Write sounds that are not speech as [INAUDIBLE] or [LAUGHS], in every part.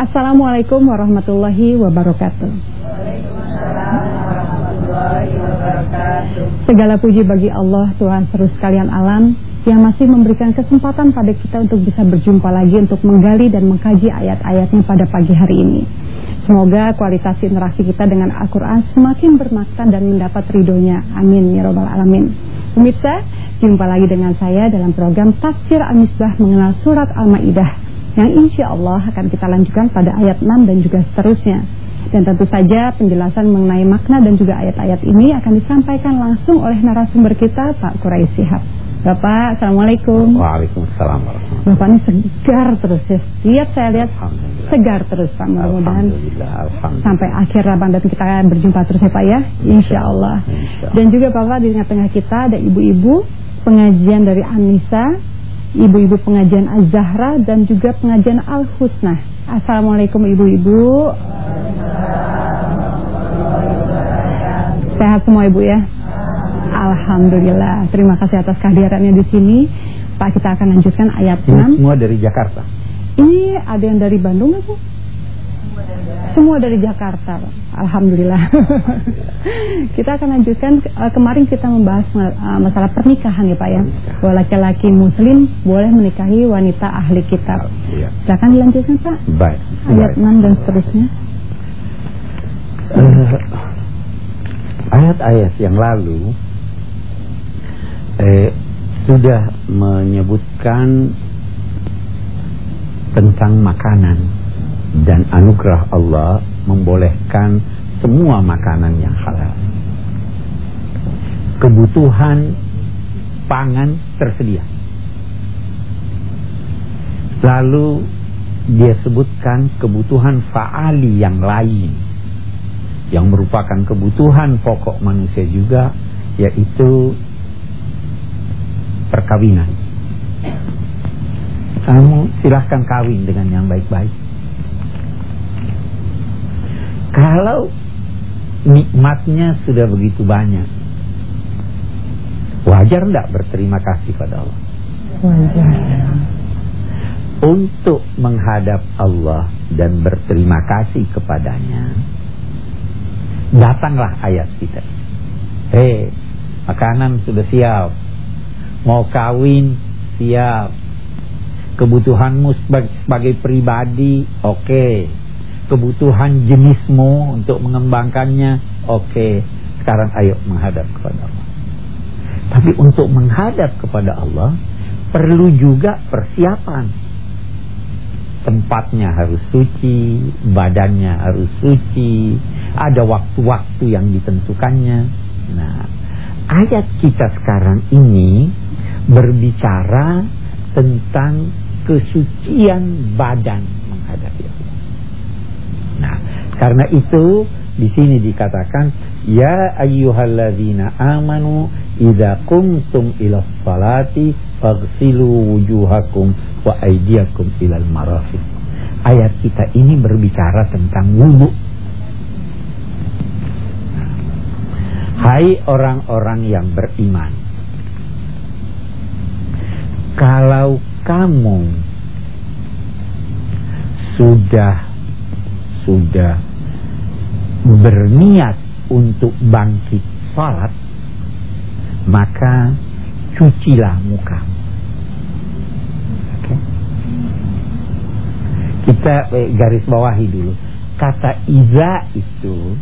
Assalamualaikum warahmatullahi wabarakatuh. Segala puji bagi Allah Tuhan seru sekalian alam yang masih memberikan kesempatan pada kita untuk bisa berjumpa lagi untuk menggali dan mengkaji ayat-ayatnya pada pagi hari ini. Semoga kualitas interaksi kita dengan Al-Quran semakin bermakna dan mendapat ridhonya. Amin ya robbal alamin. Pemirsa, jumpa lagi dengan saya dalam program Tafsir Al-Misbah mengenal surat Al-Ma'idah yang insya Allah akan kita lanjutkan pada ayat 6 dan juga seterusnya. Dan tentu saja penjelasan mengenai makna dan juga ayat-ayat ini akan disampaikan langsung oleh narasumber kita Pak Kurai Sihab. Bapak, Assalamualaikum. Waalaikumsalam Bapak ini segar terus ya. Setiap saya lihat segar terus Pak. Mudah-mudahan sampai akhir Ramadan kita berjumpa terus ya Pak ya. Insya Allah. Dan juga Bapak di tengah-tengah kita ada ibu-ibu pengajian dari Anissa ibu-ibu pengajian Az-Zahra dan juga pengajian Al-Husnah. Assalamualaikum ibu-ibu. Sehat semua ibu ya? Alhamdulillah. Terima kasih atas kehadirannya di sini. Pak kita akan lanjutkan ayat 6. Ini semua dari Jakarta. Ini ada yang dari Bandung Bu? Semua dari Jakarta, Alhamdulillah. [LAUGHS] kita akan lanjutkan uh, kemarin kita membahas uh, masalah pernikahan ya Pak ya. Bahwa laki-laki muslim boleh menikahi wanita ahli kitab. Ya. Silakan dilanjutkan Pak. Baik. Ayat 6 dan seterusnya. Uh, ayat-ayat yang lalu eh, sudah menyebutkan tentang makanan dan anugerah Allah membolehkan semua makanan yang halal. Kebutuhan pangan tersedia. Lalu dia sebutkan kebutuhan faali yang lain yang merupakan kebutuhan pokok manusia juga yaitu perkawinan. Kamu silahkan kawin dengan yang baik-baik. Kalau nikmatnya sudah begitu banyak, wajar tidak berterima kasih pada Allah? Wajar. Untuk menghadap Allah dan berterima kasih kepadanya, datanglah ayat kita. Hei, makanan sudah siap. Mau kawin siap. Kebutuhanmu sebagai pribadi oke. Okay kebutuhan jenismu untuk mengembangkannya, oke, sekarang ayo menghadap kepada Allah. Tapi untuk menghadap kepada Allah perlu juga persiapan. Tempatnya harus suci, badannya harus suci, ada waktu-waktu yang ditentukannya. Nah, ayat kita sekarang ini berbicara tentang kesucian badan menghadapi Allah. Karena itu di sini dikatakan ya ayyuhalladzina amanu idza qumtum ila sholati faghsilu wujuhakum wa aydiyakum ilal marafiq. Ayat kita ini berbicara tentang wudu. Hai orang-orang yang beriman. Kalau kamu sudah sudah berniat untuk bangkit salat maka cucilah muka okay. kita eh, garis bawahi dulu. Kata iza itu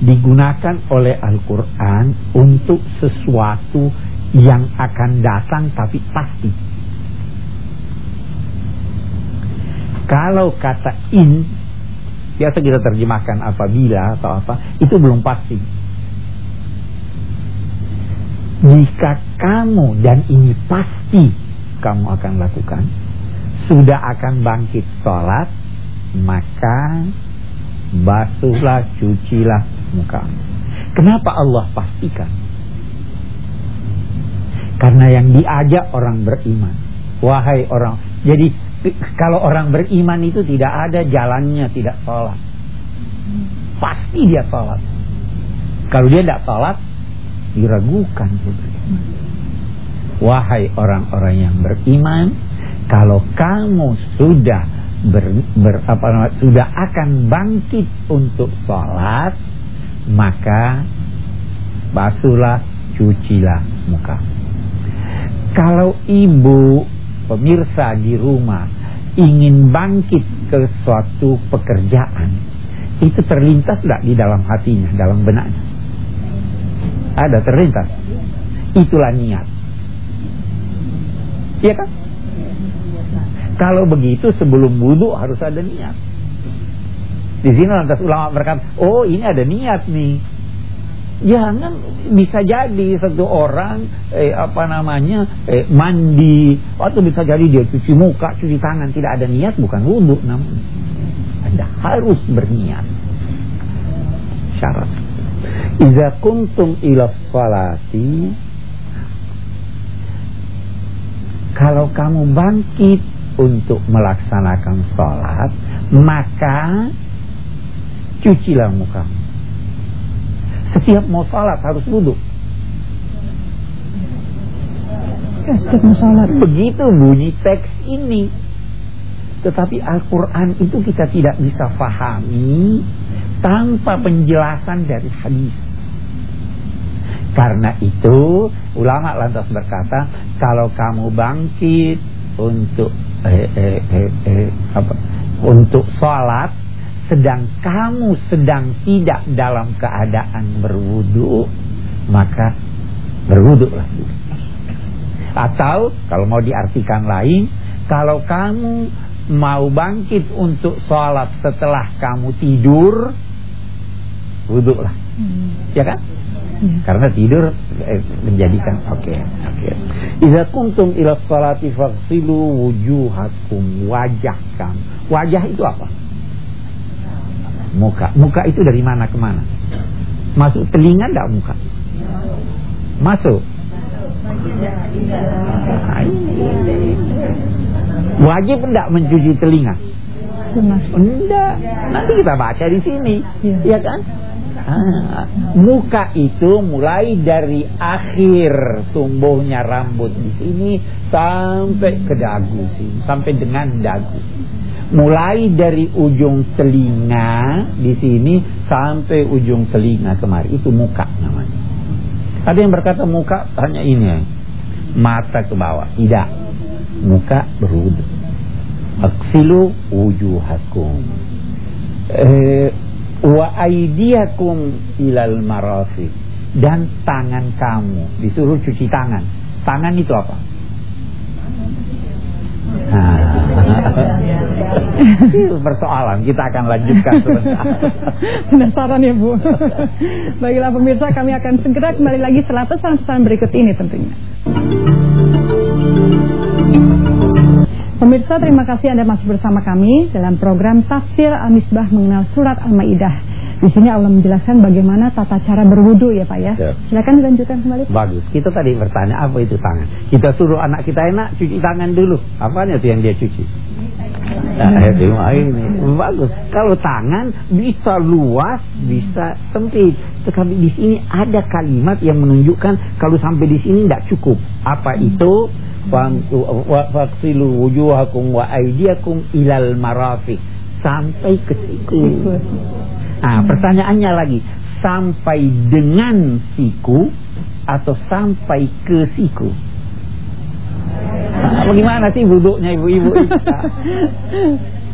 digunakan oleh Al-Quran untuk sesuatu yang akan datang tapi pasti. Kalau kata in biasa kita terjemahkan apabila atau apa itu belum pasti. Jika kamu dan ini pasti kamu akan lakukan sudah akan bangkit sholat maka basuhlah cucilah muka kenapa Allah pastikan? Karena yang diajak orang beriman. Wahai orang jadi kalau orang beriman itu tidak ada jalannya tidak sholat. Pasti dia sholat. Kalau dia tidak sholat, diragukan. Wahai orang-orang yang beriman, kalau kamu sudah ber, ber, apa, sudah akan bangkit untuk sholat, maka basuhlah, cucilah muka. Kalau ibu pemirsa di rumah ingin bangkit ke suatu pekerjaan, itu terlintas tidak di dalam hatinya, dalam benaknya? Ada terlintas. Itulah niat. Iya kan? Kalau begitu sebelum wudhu harus ada niat. Di sini lantas ulama berkata, oh ini ada niat nih. Jangan bisa jadi satu orang eh, apa namanya eh, mandi atau bisa jadi dia cuci muka, cuci tangan tidak ada niat bukan wudhu namanya. Anda harus berniat. Syarat. Iza kuntum ila salati Kalau kamu bangkit untuk melaksanakan sholat Maka Cucilah muka Setiap mau sholat harus duduk Setiap mau Begitu bunyi teks ini. Tetapi Al-Quran itu kita tidak bisa pahami Tanpa penjelasan dari hadis. Karena itu ulama lantas berkata kalau kamu bangkit untuk eh, eh, eh, eh, apa, untuk sholat sedang kamu sedang tidak dalam keadaan berwudu maka berwudulah atau kalau mau diartikan lain kalau kamu mau bangkit untuk sholat setelah kamu tidur wuduklah hmm. ya kan Hmm. Karena tidur eh, menjadikan oke okay, oke. Okay. Idza kuntum ila salati faghsilu wujuhakum wajah kan. Wajah itu apa? Muka. Muka itu dari mana ke mana? Masuk telinga enggak muka? Masuk. Nah, Wajib enggak mencuci telinga? Enggak. Nanti kita baca di sini. Ya, ya kan? Ah, muka itu mulai dari akhir tumbuhnya rambut di sini sampai ke dagu sini, sampai dengan dagu. Mulai dari ujung telinga di sini sampai ujung telinga kemari itu muka namanya. Ada yang berkata muka hanya ini, mata ke bawah. Tidak, muka berwudu. Aksilu wujuhakum. Eh, wa aidiakum ilal marafiq dan tangan kamu disuruh cuci tangan. Tangan itu apa? Nah, itu persoalan kita akan lanjutkan sebentar. Penasaran ya Bu. Baiklah pemirsa kami akan segera kembali lagi setelah pesan-pesan berikut ini tentunya. Pemirsa terima kasih Anda masih bersama kami dalam program Tafsir Al-Misbah mengenal surat Al-Maidah. Di sini Allah menjelaskan bagaimana tata cara berwudu ya Pak ya. ya. Silakan dilanjutkan kembali. Bagus. Kita tadi bertanya apa itu tangan. Kita suruh anak kita enak cuci tangan dulu. Apanya itu yang dia cuci? Nah, ini bagus. Kalau tangan bisa luas, bisa sempit. Tetapi di sini ada kalimat yang menunjukkan kalau sampai di sini tidak cukup. Apa itu? Faksilu wujuhakum wa aidiakum ilal marafiq sampai ke siku. Nah, pertanyaannya lagi, sampai dengan siku atau sampai ke siku? Nah, bagaimana sih buduknya ibu-ibu?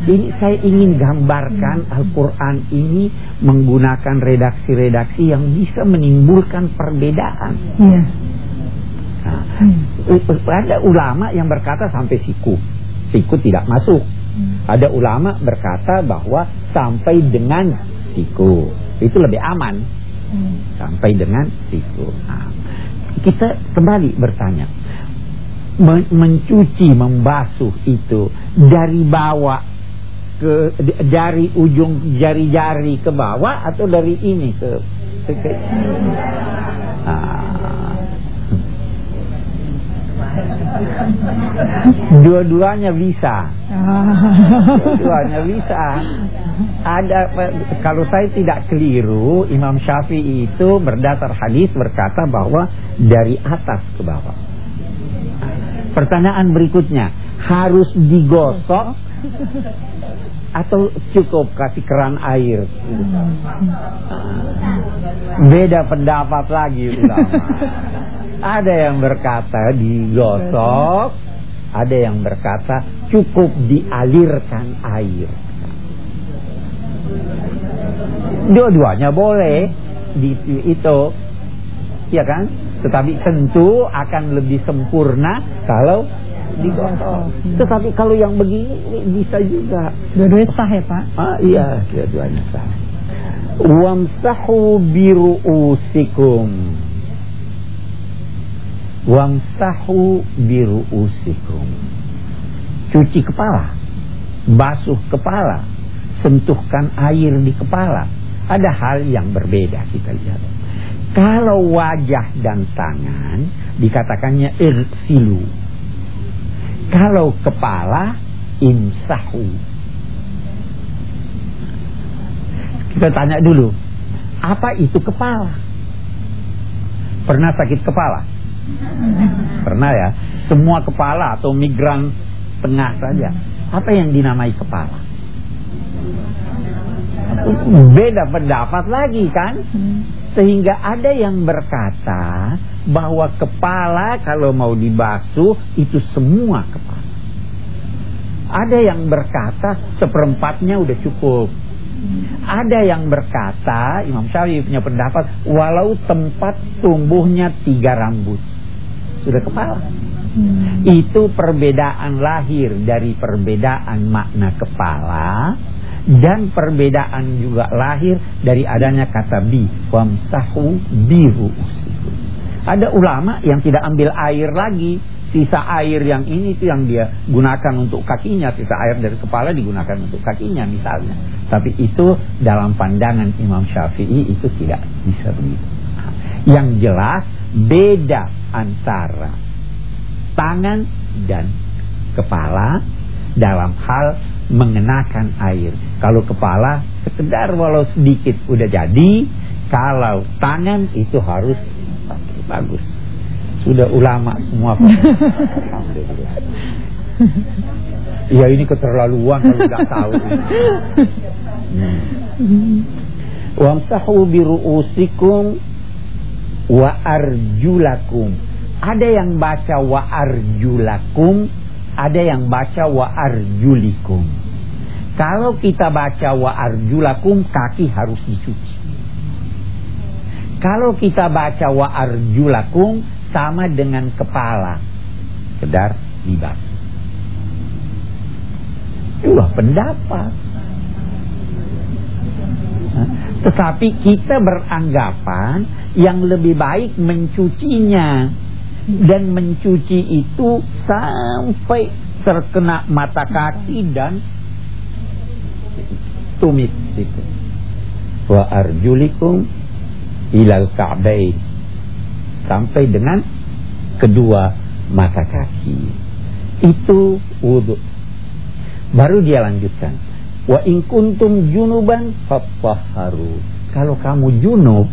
Ini saya ingin gambarkan Al-Quran ini menggunakan redaksi-redaksi yang bisa menimbulkan perbedaan. Iya. Hmm. ada ulama yang berkata sampai siku. Siku tidak masuk. Hmm. Ada ulama berkata bahwa sampai dengan siku. Itu lebih aman. Hmm. Sampai dengan siku. Nah, kita kembali bertanya. Men mencuci, membasuh itu dari bawah ke dari ujung jari-jari ke bawah atau dari ini ke, ke, ke nah, Dua-duanya bisa. Dua-duanya bisa. Ada kalau saya tidak keliru, Imam Syafi'i itu berdasar hadis berkata bahwa dari atas ke bawah. Pertanyaan berikutnya, harus digosok atau cukup kasih keran air? Beda pendapat lagi ulama. [LAUGHS] Ada yang berkata digosok, ada yang berkata cukup dialirkan air. Dua-duanya boleh di itu, ya kan? Tetapi tentu akan lebih sempurna kalau digosok. Tetapi kalau yang begini bisa juga. Dua-duanya sah ya Pak? Ah iya, dua-duanya sah. Wamsahu biru'usikum. Wamsahu biru'usikum. Cuci kepala, basuh kepala, sentuhkan air di kepala. Ada hal yang berbeda kita lihat. Kalau wajah dan tangan dikatakannya irsilu. Kalau kepala imsahu. Kita tanya dulu, apa itu kepala? Pernah sakit kepala? Pernah ya? Semua kepala atau migran tengah saja. Apa yang dinamai kepala? Beda pendapat lagi kan? Sehingga ada yang berkata bahwa kepala kalau mau dibasuh itu semua kepala. Ada yang berkata seperempatnya udah cukup. Ada yang berkata, Imam Syafi'i punya pendapat, walau tempat tumbuhnya tiga rambut. Sudah kepala. Hmm. Itu perbedaan lahir dari perbedaan makna kepala dan perbedaan juga lahir dari adanya kata bi wamsahu biru ada ulama yang tidak ambil air lagi. Sisa air yang ini itu yang dia gunakan untuk kakinya. Sisa air dari kepala digunakan untuk kakinya misalnya. Tapi itu dalam pandangan Imam Syafi'i itu tidak bisa begitu. Yang jelas beda antara tangan dan kepala dalam hal mengenakan air kalau kepala sekedar walau sedikit udah jadi kalau tangan itu harus bagus sudah ulama semua [LAUGHS] Ya ini keterlaluan kalau tidak tahu. [LAUGHS] Hmm. Wamsahu biru'usikum wa arjulakum. Ada yang baca wa arjulakum, ada yang baca wa arjulikum. Kalau kita baca wa arjulakum, kaki harus dicuci. Kalau kita baca wa arjulakum, sama dengan kepala. Kedar dibasuh. Dua pendapat. Tetapi kita beranggapan yang lebih baik mencucinya dan mencuci itu sampai terkena mata kaki dan tumit itu. Wa arjulikum ilal ka'bain sampai dengan kedua mata kaki. Itu wudhu. Baru dia lanjutkan. Wa in kuntum junuban fatahharu. Kalau kamu junub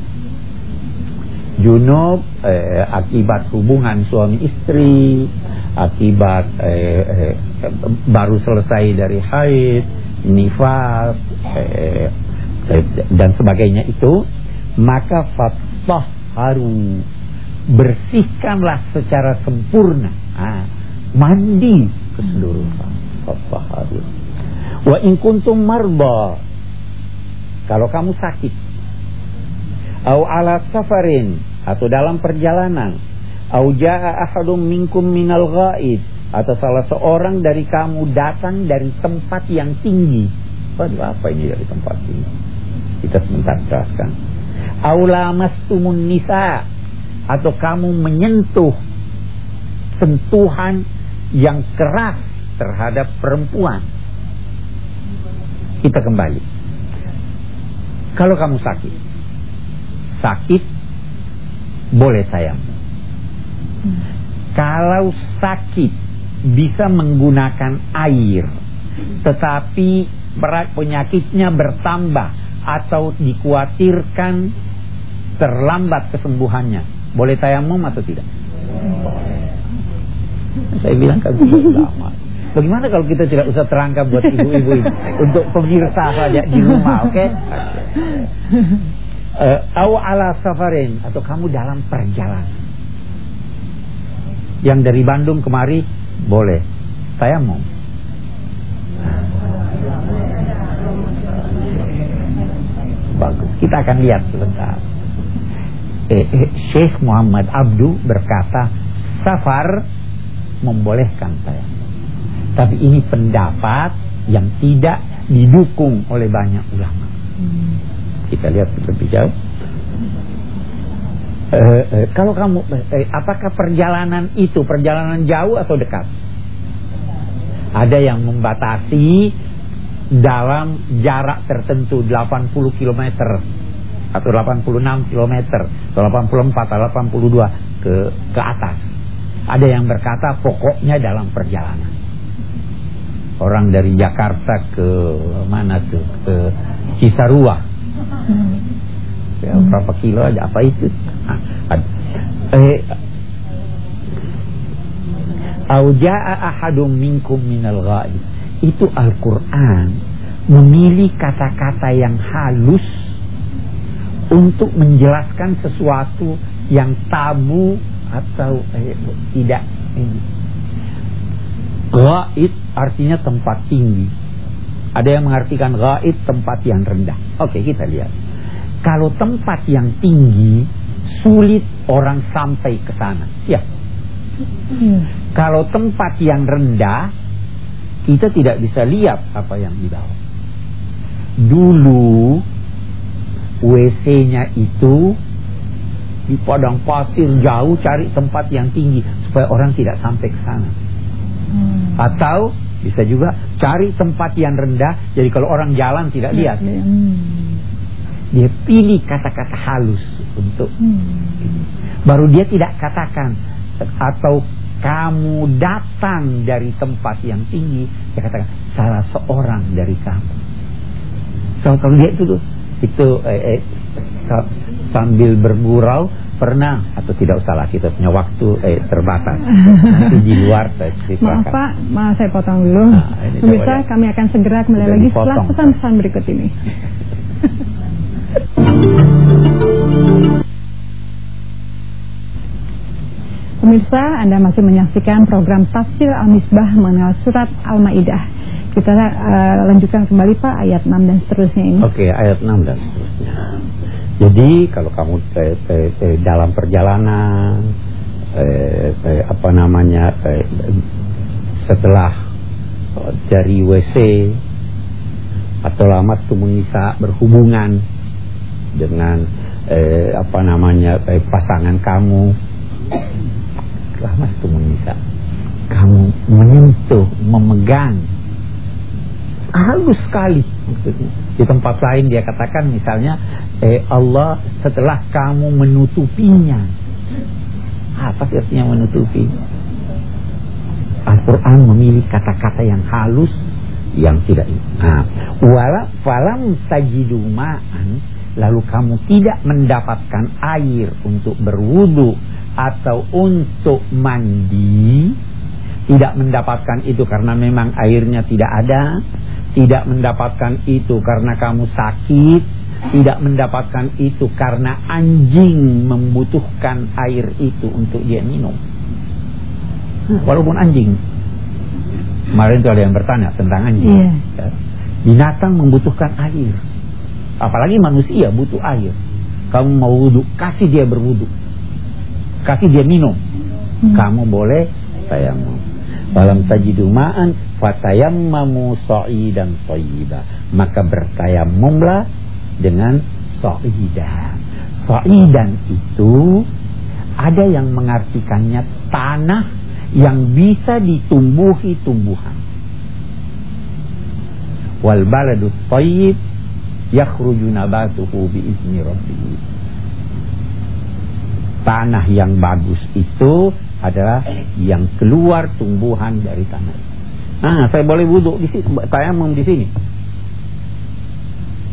junub eh, akibat hubungan suami istri, akibat eh, eh, baru selesai dari haid, nifas eh, eh, dan sebagainya itu, maka fatahharu bersihkanlah secara sempurna. Ah, mandi keseluruhan harus wa in kuntum marba kalau kamu sakit. Au ala safarin atau dalam perjalanan. Au jaa ahadum minkum minal ghaid atau salah seorang dari kamu datang dari tempat yang tinggi. Waduh apa ini dari tempat tinggi kita sebentar jelaskan. Aula mastumun nisa atau kamu menyentuh sentuhan yang keras terhadap perempuan kita kembali kalau kamu sakit sakit boleh sayang kalau sakit bisa menggunakan air tetapi penyakitnya bertambah atau dikhawatirkan terlambat kesembuhannya boleh tayamum atau tidak? Saya bilang kan ulama. Bagaimana kalau kita tidak usah terangkan buat ibu-ibu ini [LAUGHS] untuk pemirsa saja di rumah, oke? Okay? [LAUGHS] Uh, eh, ala safarin atau kamu dalam perjalanan. Yang dari Bandung kemari boleh. Saya mau. Bagus. Kita akan lihat sebentar. Eh, eh, Syekh Muhammad Abdu berkata, safar membolehkan saya. Tapi ini pendapat yang tidak didukung oleh banyak ulama. Hmm. Kita lihat lebih jauh. Uh, uh, kalau kamu, uh, apakah perjalanan itu perjalanan jauh atau dekat? Ada yang membatasi dalam jarak tertentu 80 km atau 86 km atau 84 atau 82 ke ke atas. Ada yang berkata pokoknya dalam perjalanan orang dari Jakarta ke mana tuh? Ke Cisarua. Ya, berapa kilo aja? Apa itu? Eh Auja'a ahadum minkum minal ghaib. Itu Al-Quran memilih kata-kata yang halus untuk menjelaskan sesuatu yang tabu atau eh, tidak ini Gaid artinya tempat tinggi. Ada yang mengartikan gaid tempat yang rendah. Oke, kita lihat. Kalau tempat yang tinggi sulit orang sampai ke sana. Ya. Hmm. Kalau tempat yang rendah kita tidak bisa lihat apa yang di bawah. Dulu WC-nya itu di padang pasir jauh cari tempat yang tinggi supaya orang tidak sampai ke sana. Hmm. Atau bisa juga cari tempat yang rendah jadi kalau orang jalan tidak ya, lihat. Ya. Hmm. Dia pilih kata-kata halus untuk hmm. baru dia tidak katakan atau kamu datang dari tempat yang tinggi dia katakan salah seorang dari kamu. So kalau dia itu tuh itu eh, eh, sambil bergurau pernah? Atau tidak usah lah kita punya waktu. Eh, terbatas. Nanti di luar saya ceritakan. Maaf Pak. Maaf saya potong dulu. Nah, pemirsa kami akan segera kembali lagi setelah pesan-pesan berikut ini. [LAUGHS] Pemirsa, Anda masih menyaksikan program Tafsir Al-Misbah mengenal surat Al-Maidah. Kita uh, lanjutkan kembali Pak ayat 6 dan seterusnya ini. Oke, okay, ayat 6 dan seterusnya. Jadi kalau kamu eh, eh, eh, dalam perjalanan eh, eh, apa namanya eh, setelah dari WC atau lama nisa berhubungan dengan eh, apa namanya eh, pasangan kamu lama nisa kamu menyentuh memegang halus sekali. Di tempat lain dia katakan misalnya eh Allah setelah kamu menutupinya. Apa sih artinya menutupi? Al-Quran memilih kata-kata yang halus yang tidak nah, wala falam ma'an lalu kamu tidak mendapatkan air untuk berwudu atau untuk mandi tidak mendapatkan itu karena memang airnya tidak ada tidak mendapatkan itu karena kamu sakit, tidak mendapatkan itu karena anjing membutuhkan air itu untuk dia minum. Walaupun anjing. Kemarin itu ada yang bertanya tentang anjing. Yeah. Ya. Binatang membutuhkan air. Apalagi manusia butuh air. Kamu mau wudhu, kasih dia berwudhu. Kasih dia minum. Hmm. Kamu boleh, saya mau. Falam tajidu ma'an fatayammamu sa'idan thayyiba. Maka bertayamumlah dengan sa'idan. Sa'idan itu ada yang mengartikannya tanah yang bisa ditumbuhi tumbuhan. Wal baladu thayyib yakhruju nabatuhu bi izni rabbih. Tanah yang bagus itu adalah yang keluar tumbuhan dari tanah. Nah, saya boleh wudhu di sini, tayamum di sini.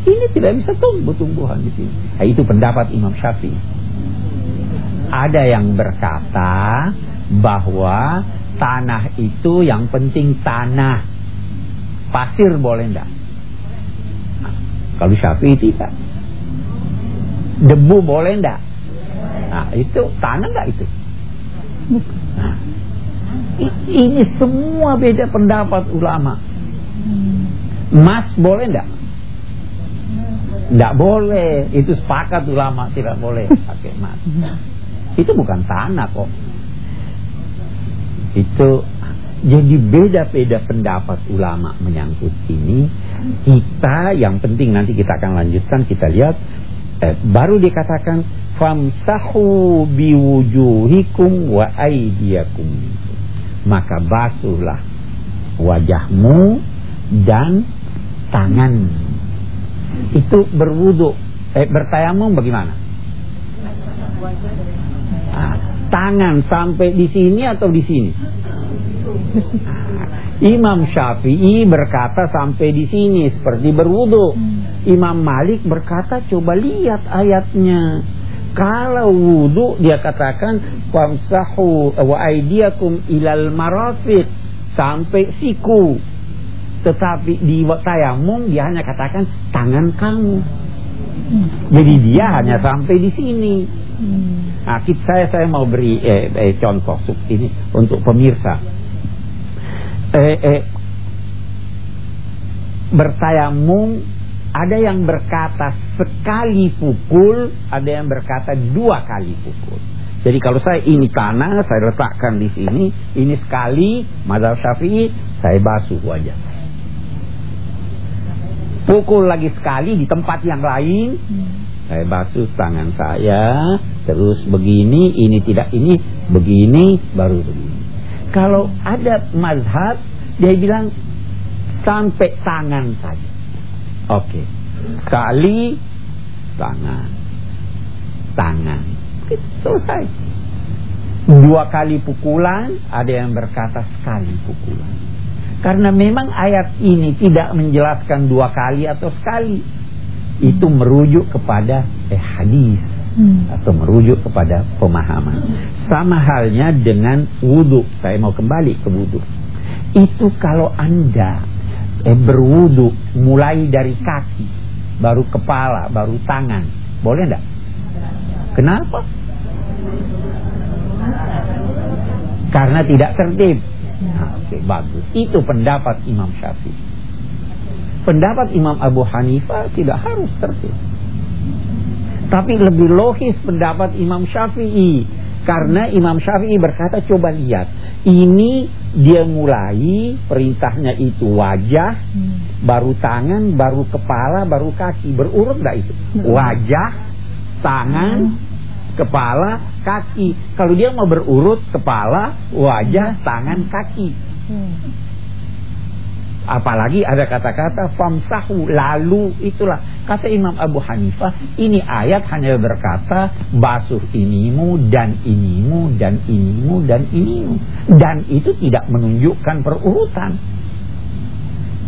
Ini tidak bisa tumbuh tumbuhan di sini. Nah, itu pendapat Imam Syafi'i. Ada yang berkata bahwa tanah itu yang penting tanah. Pasir boleh enggak? Nah, kalau Syafi'i tidak. Debu boleh enggak? Nah, itu tanah enggak itu? Ini semua beda pendapat ulama. Emas boleh enggak? Enggak boleh. Itu sepakat ulama tidak boleh pakai emas. Itu bukan tanah kok. Itu jadi beda-beda pendapat ulama menyangkut ini. Kita yang penting nanti kita akan lanjutkan kita lihat eh, baru dikatakan famsahu biwujuhikum wa aydiyakum. Maka basuhlah wajahmu dan tangan. Itu berwudu. Eh bertayamum bagaimana? Nah, tangan sampai di sini atau di sini? Imam Syafi'i berkata sampai di sini seperti berwudu. Imam Malik berkata coba lihat ayatnya. Kalau wudu dia katakan wamsahu wa aydiyakum ilal marafiq sampai siku. Tetapi di tayamum dia hanya katakan tangan kamu. Jadi dia hanya sampai di sini. Nah, saya saya mau beri eh, eh, contoh ini untuk pemirsa. Eh, eh, bertayamum ada yang berkata sekali pukul, ada yang berkata dua kali pukul. Jadi kalau saya ini tanah, saya letakkan di sini, ini sekali, madhab syafi'i, saya basuh wajah Pukul lagi sekali di tempat yang lain, saya basuh tangan saya, terus begini, ini tidak ini, begini, baru begini. Kalau ada mazhab, dia bilang sampai tangan saja. Oke. Sekali tangan. Tangan. Selesai. Dua kali pukulan, ada yang berkata sekali pukulan. Karena memang ayat ini tidak menjelaskan dua kali atau sekali. Itu merujuk kepada eh, hadis hmm. atau merujuk kepada pemahaman. Sama halnya dengan wudhu. Saya mau kembali ke wudhu. Itu kalau anda eh, berwudhu mulai dari kaki, baru kepala, baru tangan, boleh enggak? Kenapa? Karena tidak tertib. Nah, Oke, okay, bagus. Itu pendapat Imam Syafi'i. Pendapat Imam Abu Hanifah tidak harus tertib. Tapi lebih logis pendapat Imam Syafi'i. Karena Imam Syafi'i berkata, coba lihat. Ini dia mulai perintahnya itu wajah, hmm. baru tangan, baru kepala, baru kaki. Berurut gak itu? Wajah, tangan, hmm kepala, kaki. Kalau dia mau berurut kepala, wajah, tangan, kaki. Apalagi ada kata-kata famsahu lalu itulah. Kata Imam Abu Hanifah ini ayat hanya berkata basuh inimu dan inimu dan inimu dan inimu dan itu tidak menunjukkan perurutan.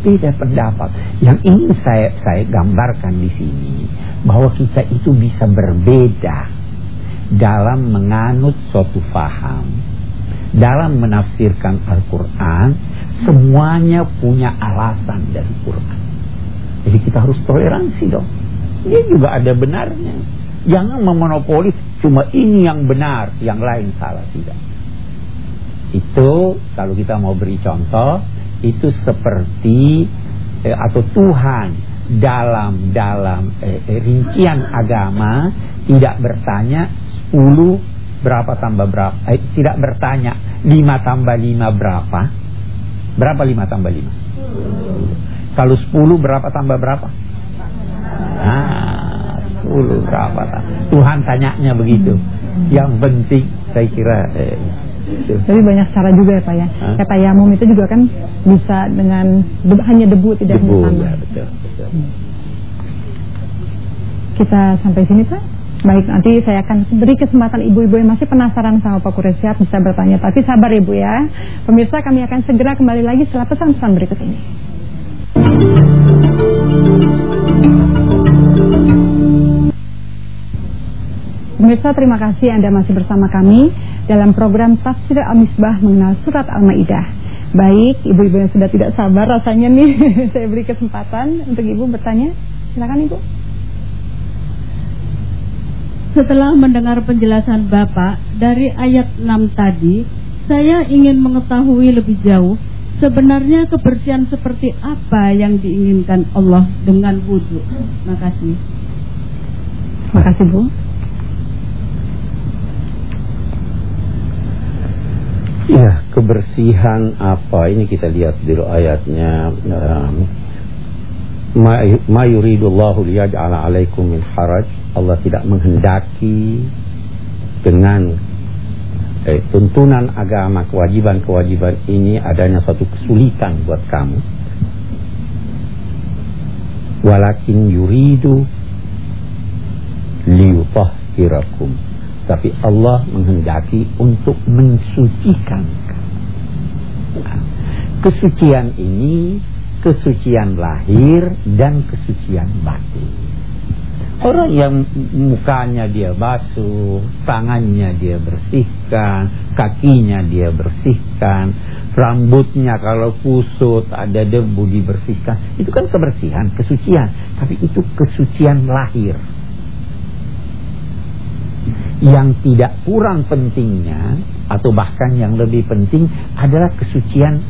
Tidak pendapat. Yang ingin saya saya gambarkan di sini bahwa kita itu bisa berbeda dalam menganut suatu faham, dalam menafsirkan Al-Quran, semuanya punya alasan dari Quran. Jadi kita harus toleransi dong. Dia juga ada benarnya. Jangan memonopoli cuma ini yang benar, yang lain salah tidak. Itu kalau kita mau beri contoh, itu seperti eh, atau Tuhan dalam dalam eh, eh, rincian agama tidak bertanya 10 berapa tambah berapa? Eh, tidak bertanya 5 tambah 5 berapa? Berapa 5 tambah 5? 10. Kalau 10 berapa tambah berapa? Ah, 10 berapa? Tuhan tanyanya begitu. Yang penting saya kira eh, Tapi banyak cara juga ya Pak ya. Hah? Kata yamum itu juga kan bisa dengan de hanya debu tidak debu, Ya, betul, betul. Kita sampai sini Pak. Baik, nanti saya akan beri kesempatan ibu-ibu yang masih penasaran sama Pak Kuresiat bisa bertanya. Tapi sabar ibu ya. Pemirsa kami akan segera kembali lagi setelah pesan-pesan berikut ini. Pemirsa terima kasih Anda masih bersama kami dalam program Tafsir Al-Misbah mengenal surat Al-Maidah. Baik, ibu-ibu yang sudah tidak sabar rasanya nih [LAUGHS] saya beri kesempatan untuk ibu bertanya. Silakan ibu. Setelah mendengar penjelasan Bapak dari ayat 6 tadi, saya ingin mengetahui lebih jauh sebenarnya kebersihan seperti apa yang diinginkan Allah dengan wudhu. Makasih. Makasih Bu. Ya, kebersihan apa? Ini kita lihat dulu ayatnya. Um, ma yuridullahu liyaj'ala 'alaikum min haraj Allah tidak menghendaki dengan eh, tuntunan agama kewajiban-kewajiban ini adanya satu kesulitan buat kamu. Walakin yuridu liyutahhirakum. Tapi Allah menghendaki untuk mensucikan kesucian ini kesucian lahir dan kesucian batin Orang yang mukanya dia basuh, tangannya dia bersihkan, kakinya dia bersihkan, rambutnya kalau kusut, ada debu dibersihkan. Itu kan kebersihan, kesucian. Tapi itu kesucian lahir. Yang tidak kurang pentingnya, atau bahkan yang lebih penting adalah kesucian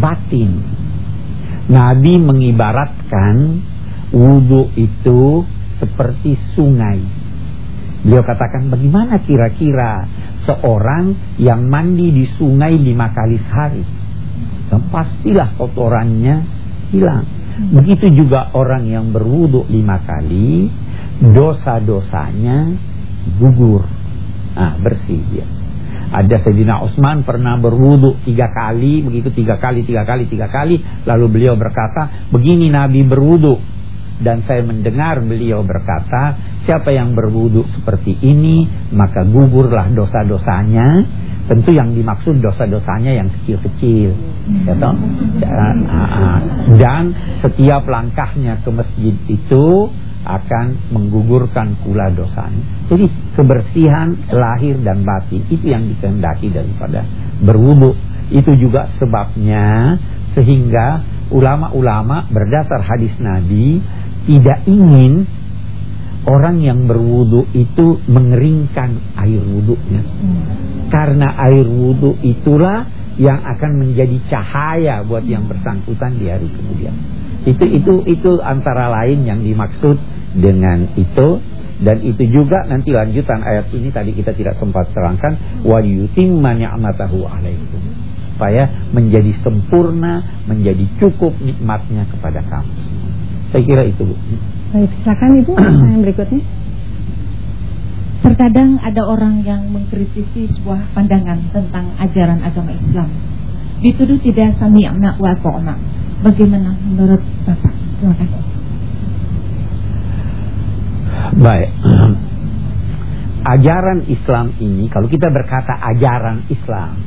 batin. Nabi mengibaratkan wudhu itu seperti sungai. Beliau katakan bagaimana kira-kira seorang yang mandi di sungai lima kali sehari. Dan pastilah kotorannya hilang. Begitu juga orang yang berwudhu lima kali, dosa-dosanya gugur. Nah, bersih dia. Ada Sayyidina Utsman pernah berwudhu tiga kali, begitu tiga kali, tiga kali, tiga kali. Lalu beliau berkata, begini Nabi berwudhu dan saya mendengar beliau berkata siapa yang berwudu seperti ini maka gugurlah dosa-dosanya. Tentu yang dimaksud dosa-dosanya yang kecil-kecil. Ya dan, dan setiap langkahnya ke masjid itu akan menggugurkan pula dosanya. Jadi kebersihan lahir dan batin itu yang dikehendaki daripada berwudu. Itu juga sebabnya sehingga ulama-ulama berdasar hadis Nabi tidak ingin orang yang berwudu itu mengeringkan air wudunya. Hmm. Karena air wudu itulah yang akan menjadi cahaya buat yang bersangkutan di hari kemudian. Itu itu itu antara lain yang dimaksud dengan itu dan itu juga nanti lanjutan ayat ini tadi kita tidak sempat terangkan wa yutimma ni'matahu alaikum supaya menjadi sempurna, menjadi cukup nikmatnya kepada kamu. Saya kira itu Bu. Baik, silakan Ibu [CLEARS THROAT] yang berikutnya. Terkadang ada orang yang mengkritisi sebuah pandangan tentang ajaran agama Islam. Dituduh tidak sami'na wa ta'na. Bagaimana menurut Bapak? Terima kasih. Baik. [CLEARS THROAT] Ajaran Islam ini, kalau kita berkata ajaran Islam,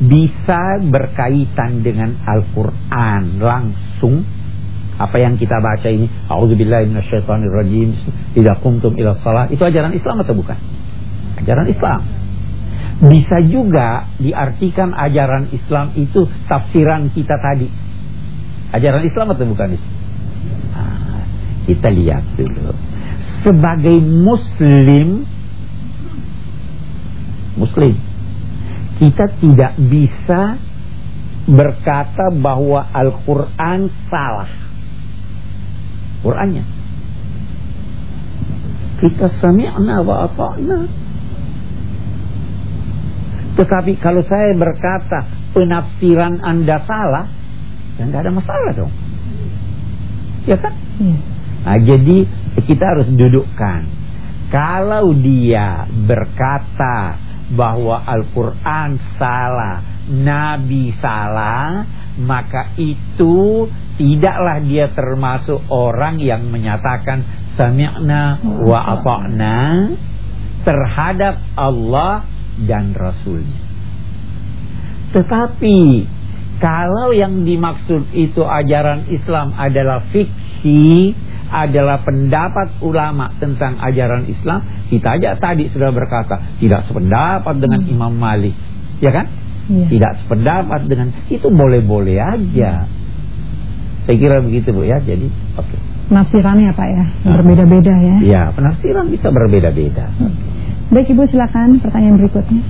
bisa berkaitan dengan Al-Quran langsung apa yang kita baca ini? Auzubillahi minasyaitonirrajim. Idza qumtum ila shalah. Itu ajaran Islam atau bukan? Ajaran Islam. Bisa juga diartikan ajaran Islam itu tafsiran kita tadi. Ajaran Islam atau bukan? Itu nah, kita lihat dulu. Sebagai muslim muslim kita tidak bisa berkata bahwa Al-Quran salah Qurannya. Kita sami'na wa ata'na. Tetapi kalau saya berkata penafsiran Anda salah, ya nggak ada masalah dong. Ya kan? Ya. Nah, jadi kita harus dudukkan. Kalau dia berkata bahwa Al-Quran salah, Nabi salah, maka itu tidaklah dia termasuk orang yang menyatakan sami'na wa ata'na terhadap Allah dan Rasulnya. Tetapi kalau yang dimaksud itu ajaran Islam adalah fiksi, adalah pendapat ulama tentang ajaran Islam, kita aja tadi sudah berkata tidak sependapat dengan hmm. Imam Malik, ya kan? Ya. Tidak sependapat dengan itu boleh-boleh aja. Saya kira begitu Bu ya. Jadi oke. Okay. Penafsirannya Pak ya, ah. berbeda-beda ya. Ya, penafsiran bisa berbeda-beda. Hmm. Baik Ibu silakan pertanyaan berikutnya.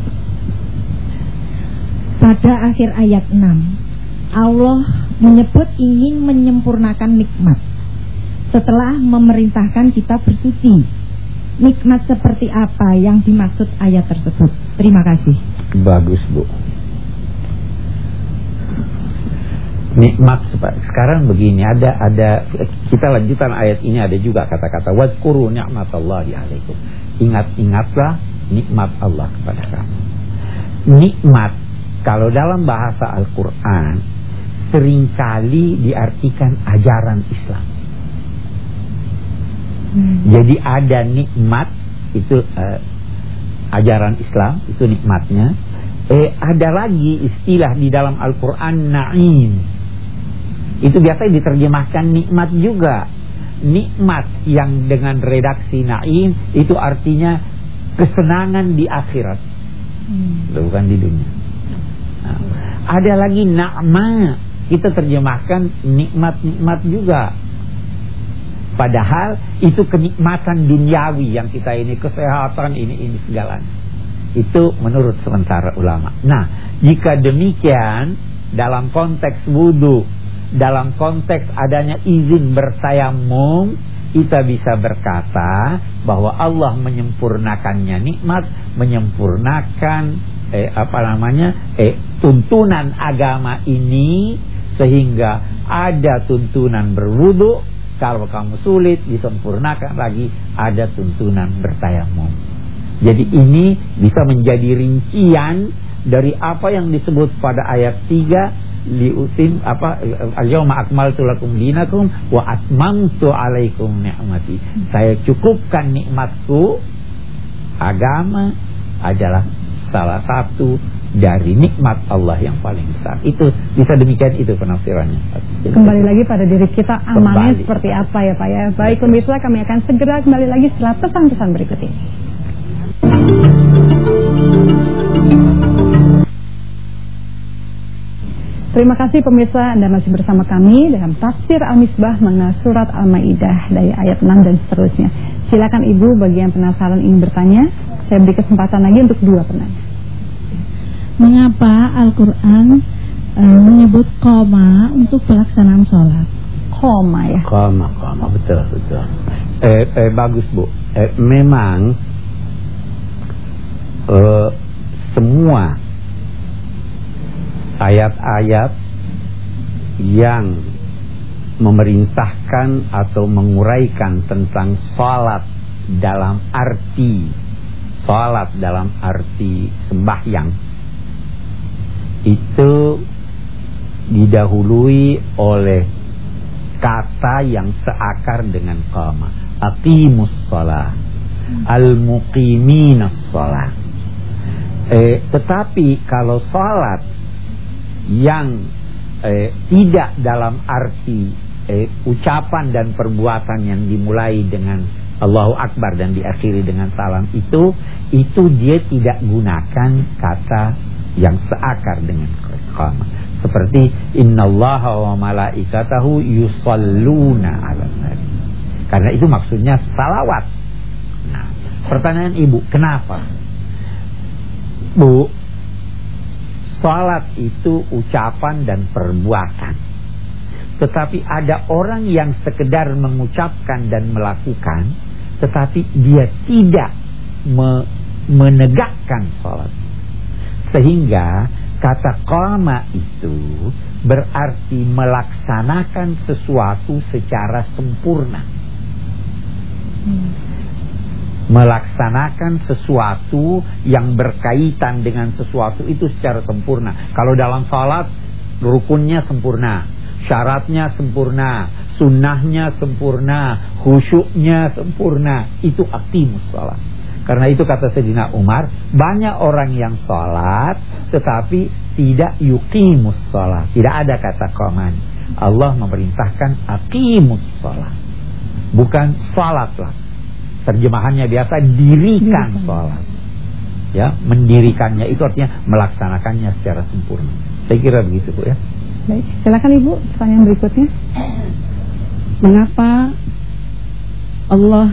Pada akhir ayat 6 Allah menyebut ingin menyempurnakan nikmat setelah memerintahkan kita bersuci. Nikmat seperti apa yang dimaksud ayat tersebut? Terima kasih. Bagus, Bu. Nikmat sekarang begini ada ada kita lanjutkan ayat ini ada juga kata-kata wadkuru ni'matallahi alaikum. Ingat-ingatlah nikmat Allah kepada kamu. Nikmat kalau dalam bahasa Al-Quran Seringkali diartikan ajaran Islam hmm. Jadi ada nikmat Itu uh, ajaran Islam Itu nikmatnya Eh ada lagi istilah di dalam Al-Quran Na'im Itu biasanya diterjemahkan nikmat juga Nikmat yang dengan redaksi Na'im Itu artinya kesenangan di akhirat hmm. Bukan di dunia Nah, ada lagi na'ma. Kita terjemahkan nikmat-nikmat juga. Padahal itu kenikmatan duniawi yang kita ini kesehatan ini ini segala. Itu menurut sementara ulama. Nah, jika demikian dalam konteks wudhu, dalam konteks adanya izin bertayamum, kita bisa berkata bahwa Allah menyempurnakannya nikmat, menyempurnakan eh, apa namanya eh, tuntunan agama ini sehingga ada tuntunan berwudu. Kalau kamu sulit disempurnakan lagi ada tuntunan bertayamum. Jadi ini bisa menjadi rincian dari apa yang disebut pada ayat 3 liutim apa al-yawma akmaltu lakum dinakum wa atmamtu alaikum ni'mati saya cukupkan nikmatku agama adalah salah satu dari nikmat Allah yang paling besar. Itu bisa demikian itu penafsirannya. Kembali lagi pada diri kita amalnya kembali. seperti apa ya Pak ya. Baik pemirsa kami akan segera kembali lagi setelah pesan-pesan berikut ini. Terima kasih pemirsa Anda masih bersama kami dalam tafsir Al-Misbah mengenai surat Al-Maidah dari ayat 6 dan seterusnya. Silakan Ibu bagi yang penasaran ingin bertanya saya beri kesempatan lagi untuk dua penanya. Mengapa Al-Quran e, menyebut koma untuk pelaksanaan sholat? Koma ya? Koma, koma, betul, betul. Eh, eh bagus Bu. Eh, memang eh, semua ayat-ayat yang memerintahkan atau menguraikan tentang sholat dalam arti Salat dalam arti sembahyang itu didahului oleh kata yang seakar dengan qama. Aqimus shalah. Al-muqiminas shalah. Eh, tetapi kalau salat yang eh, tidak dalam arti eh, ucapan dan perbuatan yang dimulai dengan Allahu Akbar dan diakhiri dengan salam itu itu dia tidak gunakan kata yang seakar dengan qama seperti innallaha wa malaikatahu yusalluna 'alan nabi. Karena itu maksudnya salawat. Nah pertanyaan ibu kenapa? Bu salat itu ucapan dan perbuatan. Tetapi ada orang yang sekedar mengucapkan dan melakukan tetapi dia tidak me menegakkan sholat sehingga kata qama itu berarti melaksanakan sesuatu secara sempurna. Hmm. Melaksanakan sesuatu yang berkaitan dengan sesuatu itu secara sempurna kalau dalam sholat rukunnya sempurna syaratnya sempurna sunnahnya sempurna, khusyuknya sempurna, itu aktimus salat. Karena itu kata Sayyidina Umar, banyak orang yang salat tetapi tidak yuqimus salat. Tidak ada kata qaman. Allah memerintahkan aqimus salat. bukan salat lah. Terjemahannya biasa dirikan salat. Ya, mendirikannya itu artinya melaksanakannya secara sempurna. Saya kira begitu Bu ya. Baik, silakan Ibu pertanyaan berikutnya. Mengapa Allah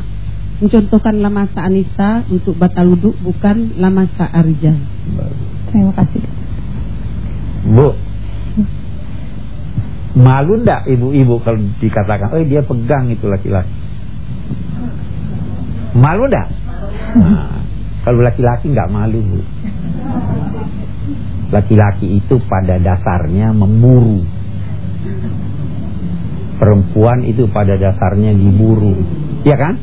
mencontohkan lamasa anisa untuk batal wudhu bukan lamasa arja? Terima kasih. Bu, malu ndak ibu-ibu kalau dikatakan, oh dia pegang itu laki-laki? Malu ndak? Nah, kalau laki-laki nggak malu bu. Laki-laki itu pada dasarnya memburu. Perempuan itu pada dasarnya diburu. Ya kan?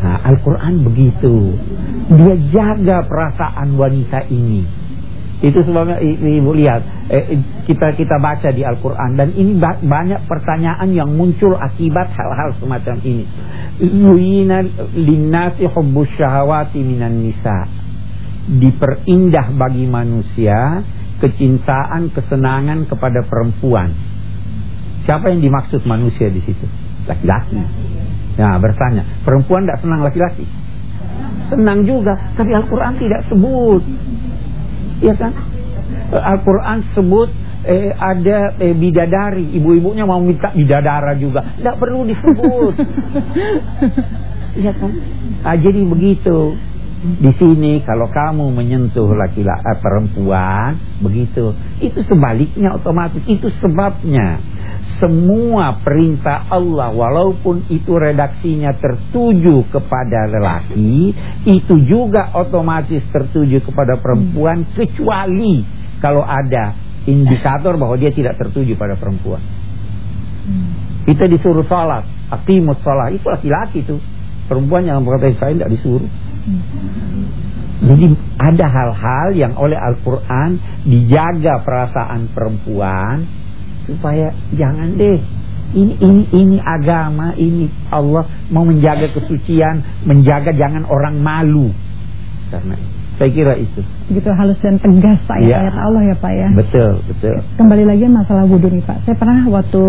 Nah, Al-Quran begitu. Dia jaga perasaan wanita ini. Itu sebabnya ibu lihat eh, kita kita baca di Al-Qur'an dan ini banyak pertanyaan yang muncul akibat hal-hal semacam ini. Zuyina linnasi hubbus syahawati minan nisa. Diperindah bagi manusia kecintaan, kesenangan kepada perempuan. Siapa yang dimaksud manusia di situ? Laki-laki. Nah, bertanya, perempuan tidak senang laki-laki? Senang juga, tapi Al-Qur'an tidak sebut. Ya kan? Al-Quran sebut eh, ada eh, bidadari, ibu-ibunya mau minta bidadara juga, tidak perlu disebut. [LAUGHS] ya kan? Ah, jadi begitu. Di sini kalau kamu menyentuh laki-laki eh, perempuan begitu, itu sebaliknya otomatis itu sebabnya semua perintah Allah walaupun itu redaksinya tertuju kepada lelaki itu juga otomatis tertuju kepada perempuan kecuali kalau ada indikator bahwa dia tidak tertuju pada perempuan. Kita disuruh sholat akimus sholat. Itu laki-laki tuh. Perempuan yang berkata saya tidak disuruh. Jadi ada hal-hal yang oleh Al-Quran dijaga perasaan perempuan supaya jangan deh. Ini ini ini agama ini Allah mau menjaga kesucian menjaga jangan orang malu. Karena saya kira itu begitu halus dan tegas ayat-ayat ya. Allah ya Pak ya betul betul kembali lagi masalah wudhu nih Pak saya pernah waktu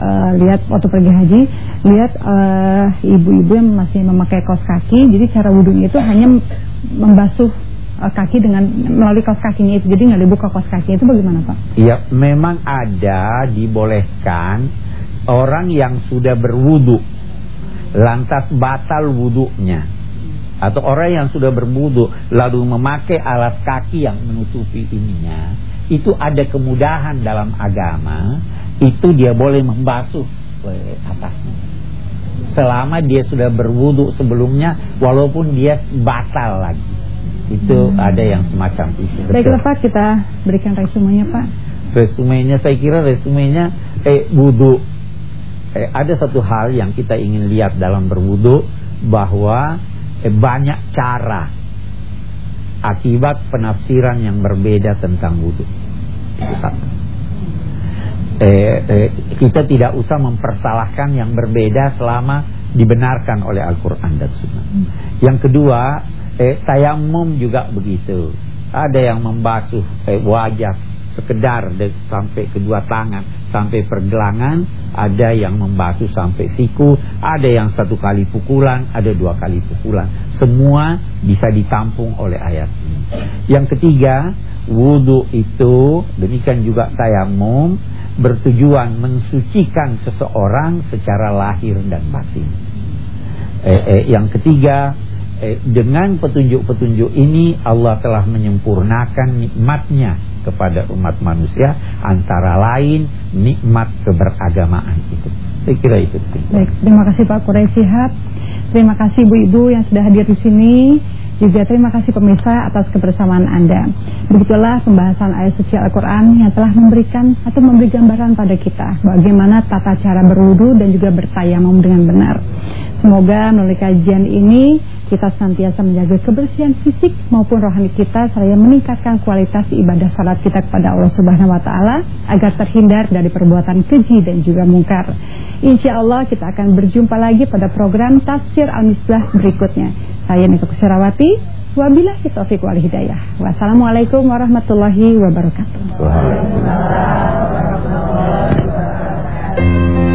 uh, lihat waktu pergi haji lihat eh, ibu-ibu uh, yang masih memakai kaos kaki jadi cara wudhunya itu hanya membasuh Eh, kaki dengan melalui kaos kakinya itu. Jadi nggak dibuka kaos kaki itu bagaimana Pak? Iya, memang ada dibolehkan orang yang sudah berwudu lantas batal wudunya atau orang yang sudah berwudu lalu memakai alas kaki yang menutupi ininya itu ada kemudahan dalam agama itu dia boleh membasuh atasnya selama dia sudah berwudu sebelumnya walaupun dia batal lagi itu hmm. ada yang semacam itu. Baiklah Pak, kita berikan resumenya Pak. Resumenya saya kira resumenya eh wudu. Eh, ada satu hal yang kita ingin lihat dalam berwudu bahwa eh, banyak cara akibat penafsiran yang berbeda tentang wudu. Itu satu. Eh, eh, kita tidak usah mempersalahkan yang berbeda selama dibenarkan oleh Al-Quran dan Sunnah. Yang kedua, Eh, tayamum juga begitu. Ada yang membasuh eh, wajah sekedar sampai kedua tangan, sampai pergelangan. Ada yang membasuh sampai siku. Ada yang satu kali pukulan, ada dua kali pukulan. Semua bisa ditampung oleh ayat ini. Yang ketiga, wudhu itu, demikian juga tayamum, bertujuan mensucikan seseorang secara lahir dan batin. Eh, eh, yang ketiga, eh, dengan petunjuk-petunjuk ini Allah telah menyempurnakan nikmatnya kepada umat manusia antara lain nikmat keberagamaan itu. Saya kira itu. Baik, terima kasih Pak Quraisy Sihab. Terima kasih Bu-ibu yang sudah hadir di sini. Juga terima kasih pemirsa atas kebersamaan Anda. Begitulah pembahasan ayat suci Al-Quran yang telah memberikan atau memberi gambaran pada kita bagaimana tata cara berwudu dan juga bertayamum dengan benar. Semoga melalui kajian ini kita senantiasa menjaga kebersihan fisik maupun rohani kita seraya meningkatkan kualitas ibadah salat kita kepada Allah Subhanahu wa taala agar terhindar dari perbuatan keji dan juga mungkar. Insya Allah kita akan berjumpa lagi pada program Tafsir Al-Misbah berikutnya. Saya Niko Kusyarawati, wabillahi taufiq wal hidayah. Wassalamualaikum warahmatullahi wabarakatuh.